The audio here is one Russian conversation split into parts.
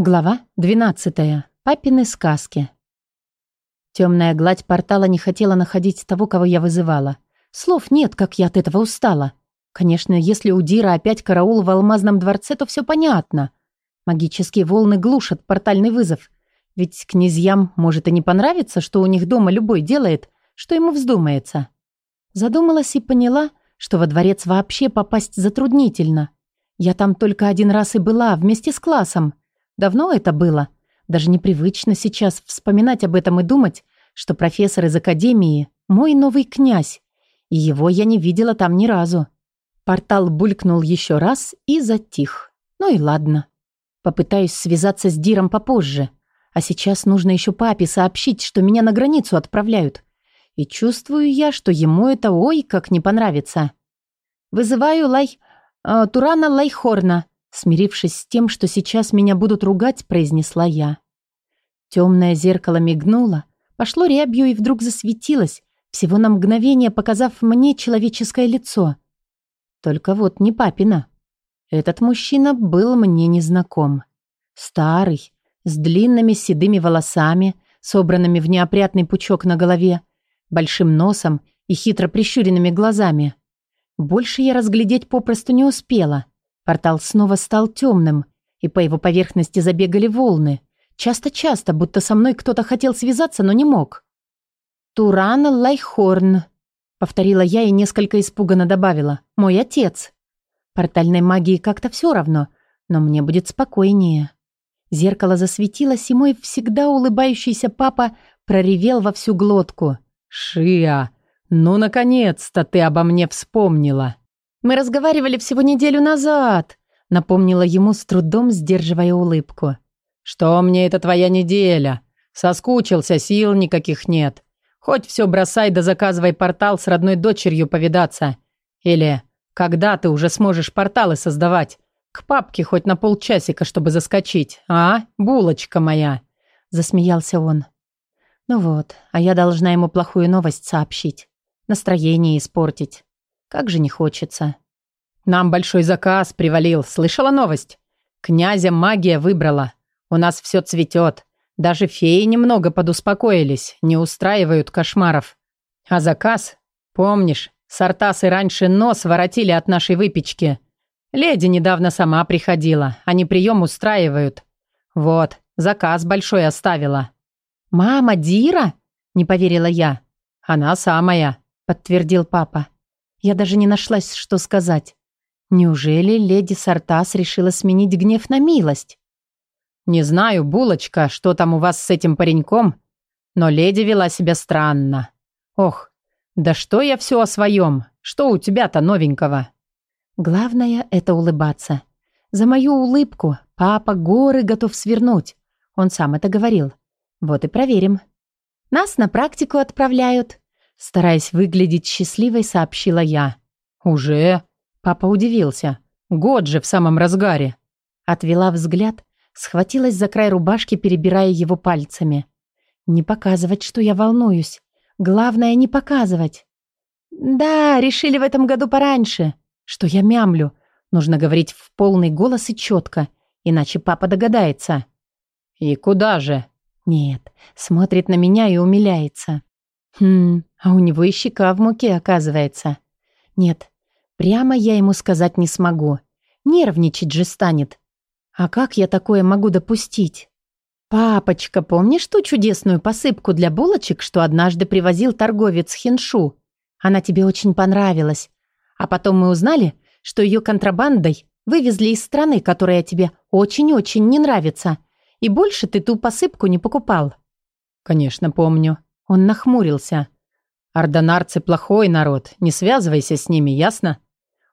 Глава 12. Папины сказки. Темная гладь портала не хотела находить того, кого я вызывала. Слов нет, как я от этого устала. Конечно, если у Дира опять караул в алмазном дворце, то все понятно. Магические волны глушат портальный вызов. Ведь князьям может и не понравиться, что у них дома любой делает, что ему вздумается. Задумалась и поняла, что во дворец вообще попасть затруднительно. Я там только один раз и была, вместе с классом. Давно это было. Даже непривычно сейчас вспоминать об этом и думать, что профессор из академии – мой новый князь. И его я не видела там ни разу. Портал булькнул еще раз и затих. Ну и ладно. Попытаюсь связаться с Диром попозже. А сейчас нужно еще папе сообщить, что меня на границу отправляют. И чувствую я, что ему это ой как не понравится. Вызываю Лай... Э, Турана Лайхорна. Смирившись с тем, что сейчас меня будут ругать, произнесла я. Темное зеркало мигнуло, пошло рябью и вдруг засветилось, всего на мгновение показав мне человеческое лицо. Только вот не папина. Этот мужчина был мне незнаком. Старый, с длинными седыми волосами, собранными в неопрятный пучок на голове, большим носом и хитро прищуренными глазами. Больше я разглядеть попросту не успела — Портал снова стал темным, и по его поверхности забегали волны. Часто-часто, будто со мной кто-то хотел связаться, но не мог. «Туран Лайхорн», — повторила я и несколько испуганно добавила. «Мой отец». Портальной магии как-то все равно, но мне будет спокойнее. Зеркало засветилось, и мой всегда улыбающийся папа проревел во всю глотку. «Шия, ну, наконец-то ты обо мне вспомнила!» Мы разговаривали всего неделю назад», — напомнила ему с трудом, сдерживая улыбку. «Что мне это твоя неделя? Соскучился, сил никаких нет. Хоть все бросай да заказывай портал с родной дочерью повидаться. Или когда ты уже сможешь порталы создавать? К папке хоть на полчасика, чтобы заскочить, а, булочка моя?» Засмеялся он. «Ну вот, а я должна ему плохую новость сообщить. Настроение испортить. Как же не хочется. Нам большой заказ привалил. Слышала новость? Князя магия выбрала. У нас все цветет. Даже феи немного подуспокоились, не устраивают кошмаров. А заказ? Помнишь, сортасы раньше нос воротили от нашей выпечки. Леди недавно сама приходила. Они прием устраивают. Вот, заказ большой оставила. «Мама Дира?» – не поверила я. «Она самая», – подтвердил папа. Я даже не нашлась, что сказать. Неужели леди Сартас решила сменить гнев на милость? «Не знаю, булочка, что там у вас с этим пареньком, но леди вела себя странно. Ох, да что я все о своем? Что у тебя-то новенького?» Главное — это улыбаться. За мою улыбку папа горы готов свернуть. Он сам это говорил. Вот и проверим. Нас на практику отправляют. Стараясь выглядеть счастливой, сообщила я. «Уже?» Папа удивился. «Год же в самом разгаре!» Отвела взгляд, схватилась за край рубашки, перебирая его пальцами. «Не показывать, что я волнуюсь. Главное, не показывать». «Да, решили в этом году пораньше. Что я мямлю. Нужно говорить в полный голос и четко, иначе папа догадается». «И куда же?» «Нет, смотрит на меня и умиляется». «Хм, а у него и щека в муке, оказывается. Нет, прямо я ему сказать не смогу. Нервничать же станет. А как я такое могу допустить? «Папочка, помнишь ту чудесную посыпку для булочек, что однажды привозил торговец Хиншу? Она тебе очень понравилась. А потом мы узнали, что ее контрабандой вывезли из страны, которая тебе очень-очень не нравится. И больше ты ту посыпку не покупал». «Конечно, помню». Он нахмурился. Ордонарцы плохой народ, не связывайся с ними, ясно?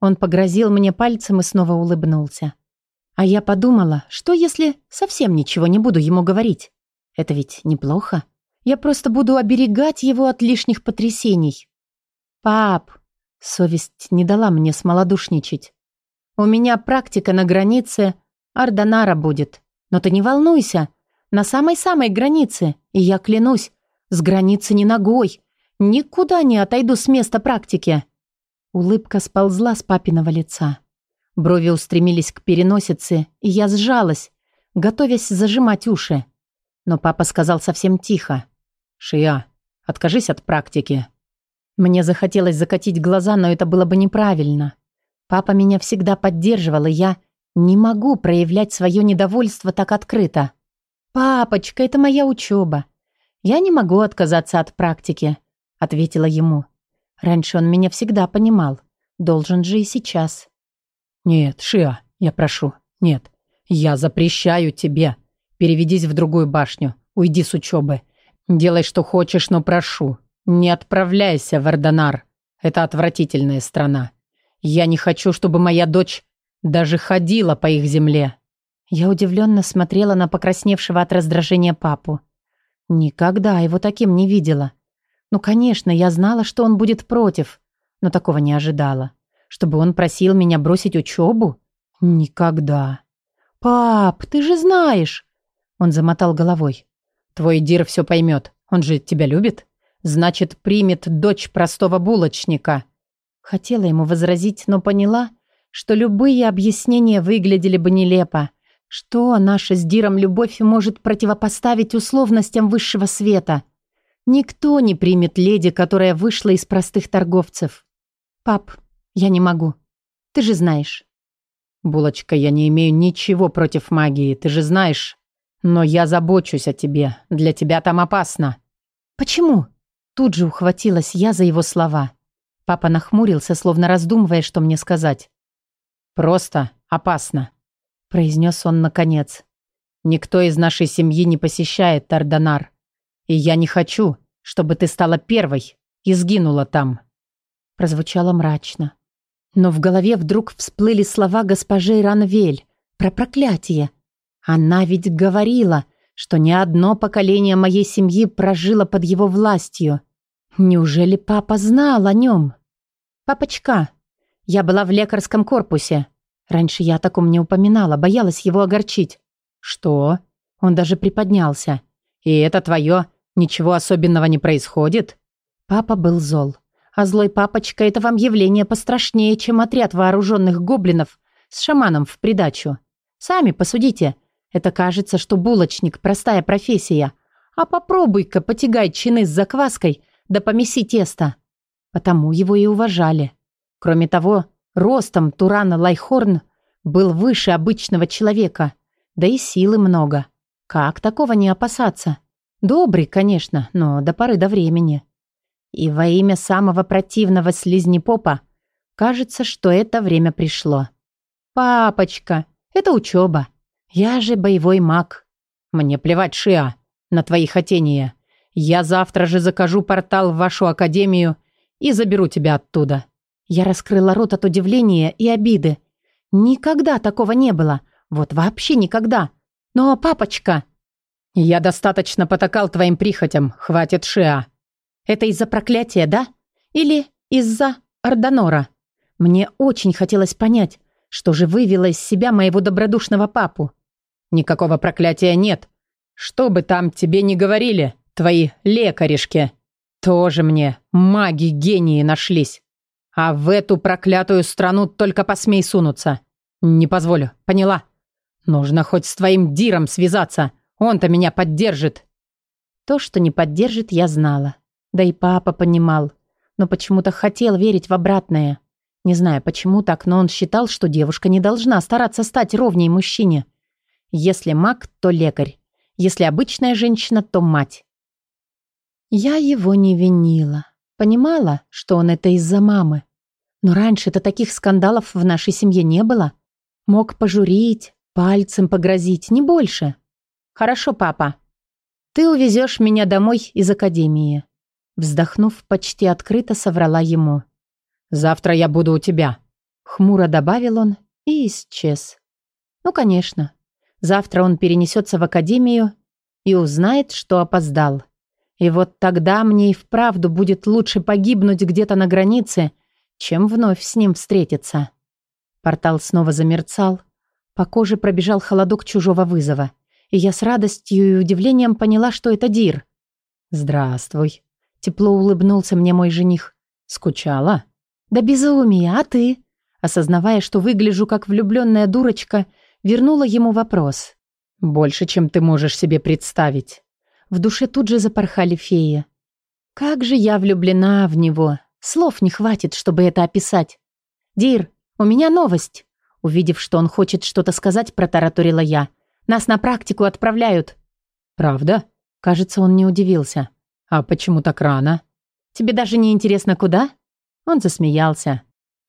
Он погрозил мне пальцем и снова улыбнулся. А я подумала, что если совсем ничего не буду ему говорить? Это ведь неплохо. Я просто буду оберегать его от лишних потрясений. Пап, совесть не дала мне смолодушничать. У меня практика на границе Ардонара будет. Но ты не волнуйся, на самой-самой границе. И я клянусь, с границы не ногой, Никуда не отойду с места практики. Улыбка сползла с папиного лица. Брови устремились к переносице, и я сжалась. готовясь зажимать уши. Но папа сказал совсем тихо. «Шия, откажись от практики». Мне захотелось закатить глаза, но это было бы неправильно. Папа меня всегда поддерживал, и я не могу проявлять свое недовольство так открыто. «Папочка, это моя учеба. Я не могу отказаться от практики», — ответила ему. Раньше он меня всегда понимал. Должен же и сейчас. «Нет, Шиа, я прошу, нет. Я запрещаю тебе. Переведись в другую башню. Уйди с учебы. Делай, что хочешь, но прошу. Не отправляйся в Арданар. Это отвратительная страна. Я не хочу, чтобы моя дочь даже ходила по их земле». Я удивленно смотрела на покрасневшего от раздражения папу. Никогда его таким не видела. Ну, конечно, я знала, что он будет против, но такого не ожидала. Чтобы он просил меня бросить учебу? Никогда. «Пап, ты же знаешь!» Он замотал головой. «Твой Дир все поймет. Он же тебя любит. Значит, примет дочь простого булочника». Хотела ему возразить, но поняла, что любые объяснения выглядели бы нелепо. Что наша с Диром любовь может противопоставить условностям высшего света? Никто не примет леди, которая вышла из простых торговцев. Пап, я не могу. Ты же знаешь. Булочка, я не имею ничего против магии, ты же знаешь. Но я забочусь о тебе. Для тебя там опасно. Почему? Тут же ухватилась я за его слова. Папа нахмурился, словно раздумывая, что мне сказать. «Просто опасно», — произнес он наконец. «Никто из нашей семьи не посещает Тарданар. И я не хочу, чтобы ты стала первой и сгинула там». Прозвучало мрачно. Но в голове вдруг всплыли слова госпожи Ранвель про проклятие. Она ведь говорила, что ни одно поколение моей семьи прожило под его властью. Неужели папа знал о нем? «Папочка, я была в лекарском корпусе. Раньше я о таком не упоминала, боялась его огорчить». «Что?» Он даже приподнялся. «И это твое Ничего особенного не происходит? Папа был зол. А злой папочка – это вам явление пострашнее, чем отряд вооруженных гоблинов с шаманом в придачу. Сами посудите. Это кажется, что булочник – простая профессия. А попробуй-ка потягай чины с закваской, да помеси тесто. Потому его и уважали. Кроме того, ростом Турана Лайхорн был выше обычного человека. Да и силы много. Как такого не опасаться? Добрый, конечно, но до поры до времени. И во имя самого противного слизнепопа кажется, что это время пришло. «Папочка, это учеба. Я же боевой маг». «Мне плевать, Шиа, на твои хотения. Я завтра же закажу портал в вашу академию и заберу тебя оттуда». Я раскрыла рот от удивления и обиды. Никогда такого не было. Вот вообще никогда. Но, папочка... «Я достаточно потакал твоим прихотям, хватит Шиа». «Это из-за проклятия, да? Или из-за Ордонора?» Мне очень хотелось понять, что же вывело из себя моего добродушного папу. «Никакого проклятия нет. Что бы там тебе ни говорили, твои лекаришки, тоже мне маги-гении нашлись. А в эту проклятую страну только посмей сунуться. Не позволю, поняла? Нужно хоть с твоим Диром связаться». Он-то меня поддержит». То, что не поддержит, я знала. Да и папа понимал. Но почему-то хотел верить в обратное. Не знаю, почему так, но он считал, что девушка не должна стараться стать ровней мужчине. Если маг, то лекарь. Если обычная женщина, то мать. Я его не винила. Понимала, что он это из-за мамы. Но раньше-то таких скандалов в нашей семье не было. Мог пожурить, пальцем погрозить, не больше. «Хорошо, папа. Ты увезешь меня домой из академии». Вздохнув, почти открыто соврала ему. «Завтра я буду у тебя», — хмуро добавил он и исчез. «Ну, конечно. Завтра он перенесется в академию и узнает, что опоздал. И вот тогда мне и вправду будет лучше погибнуть где-то на границе, чем вновь с ним встретиться». Портал снова замерцал. По коже пробежал холодок чужого вызова и я с радостью и удивлением поняла, что это Дир. «Здравствуй», — тепло улыбнулся мне мой жених. «Скучала?» «Да безумие, а ты?» Осознавая, что выгляжу как влюбленная дурочка, вернула ему вопрос. Больше, чем ты можешь себе представить. В душе тут же запорхали феи. Как же я влюблена в него. Слов не хватит, чтобы это описать. «Дир, у меня новость!» Увидев, что он хочет что-то сказать, протараторила я. «Нас на практику отправляют». «Правда?» Кажется, он не удивился. «А почему так рано?» «Тебе даже не интересно, куда?» Он засмеялся.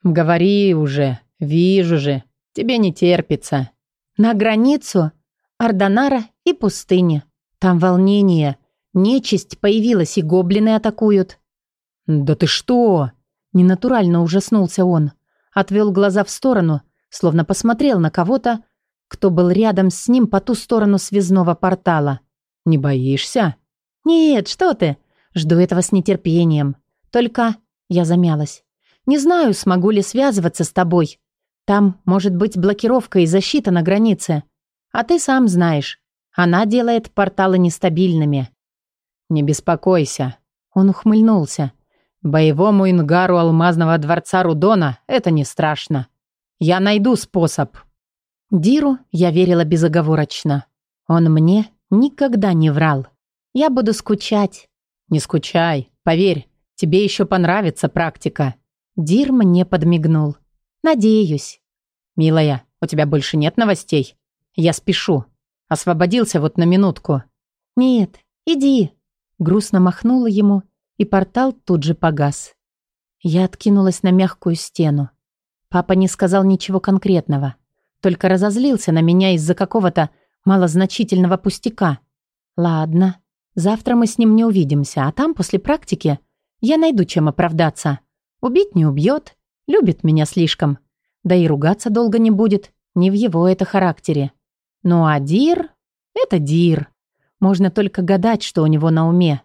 «Говори уже, вижу же, тебе не терпится». «На границу Ардонара и пустыни. Там волнение. Нечисть появилась, и гоблины атакуют». «Да ты что?» Ненатурально ужаснулся он. Отвел глаза в сторону, словно посмотрел на кого-то, кто был рядом с ним по ту сторону связного портала. «Не боишься?» «Нет, что ты. Жду этого с нетерпением. Только...» Я замялась. «Не знаю, смогу ли связываться с тобой. Там может быть блокировка и защита на границе. А ты сам знаешь, она делает порталы нестабильными». «Не беспокойся». Он ухмыльнулся. Боевому ингару алмазного дворца Рудона это не страшно. Я найду способ. Диру я верила безоговорочно. Он мне никогда не врал. Я буду скучать. Не скучай, поверь, тебе еще понравится практика. Дир мне подмигнул. Надеюсь. Милая, у тебя больше нет новостей? Я спешу. Освободился вот на минутку. Нет, иди. Грустно махнула ему и портал тут же погас. Я откинулась на мягкую стену. Папа не сказал ничего конкретного, только разозлился на меня из-за какого-то малозначительного пустяка. Ладно, завтра мы с ним не увидимся, а там, после практики, я найду чем оправдаться. Убить не убьет, любит меня слишком. Да и ругаться долго не будет, не в его это характере. Ну а Дир — это Дир. Можно только гадать, что у него на уме.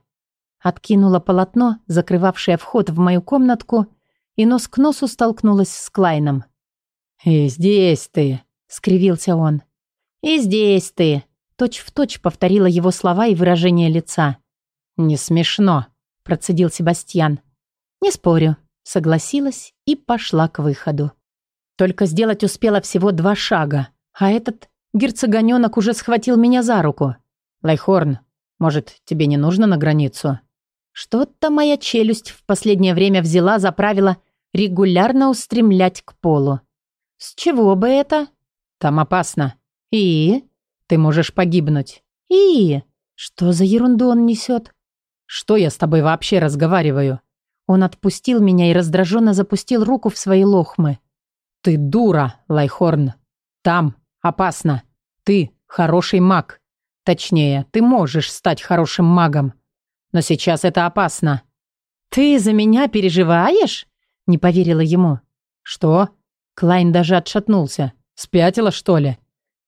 Откинула полотно, закрывавшее вход в мою комнатку, и нос к носу столкнулась с Клайном. «И здесь ты», — скривился он. «И здесь ты», — точь-в-точь повторила его слова и выражение лица. «Не смешно», — процедил Себастьян. «Не спорю», — согласилась и пошла к выходу. Только сделать успела всего два шага, а этот герцогонёнок уже схватил меня за руку. «Лайхорн, может, тебе не нужно на границу?» Что-то моя челюсть в последнее время взяла за правило регулярно устремлять к полу. С чего бы это? Там опасно. И? Ты можешь погибнуть. И? Что за ерунду он несет? Что я с тобой вообще разговариваю? Он отпустил меня и раздраженно запустил руку в свои лохмы. Ты дура, Лайхорн. Там опасно. Ты хороший маг. Точнее, ты можешь стать хорошим магом. Но сейчас это опасно». «Ты за меня переживаешь?» Не поверила ему. «Что?» Клайн даже отшатнулся. «Спятила, что ли?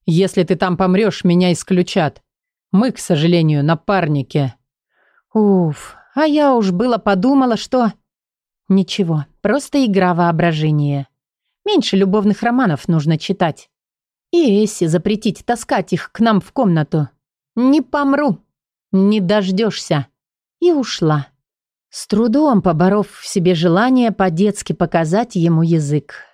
Если ты там помрешь, меня исключат. Мы, к сожалению, напарники». «Уф, а я уж было подумала, что...» «Ничего, просто игра воображения. Меньше любовных романов нужно читать. И Эсси запретить таскать их к нам в комнату. Не помру. Не дождешься и ушла. С трудом поборов в себе желание по-детски показать ему язык.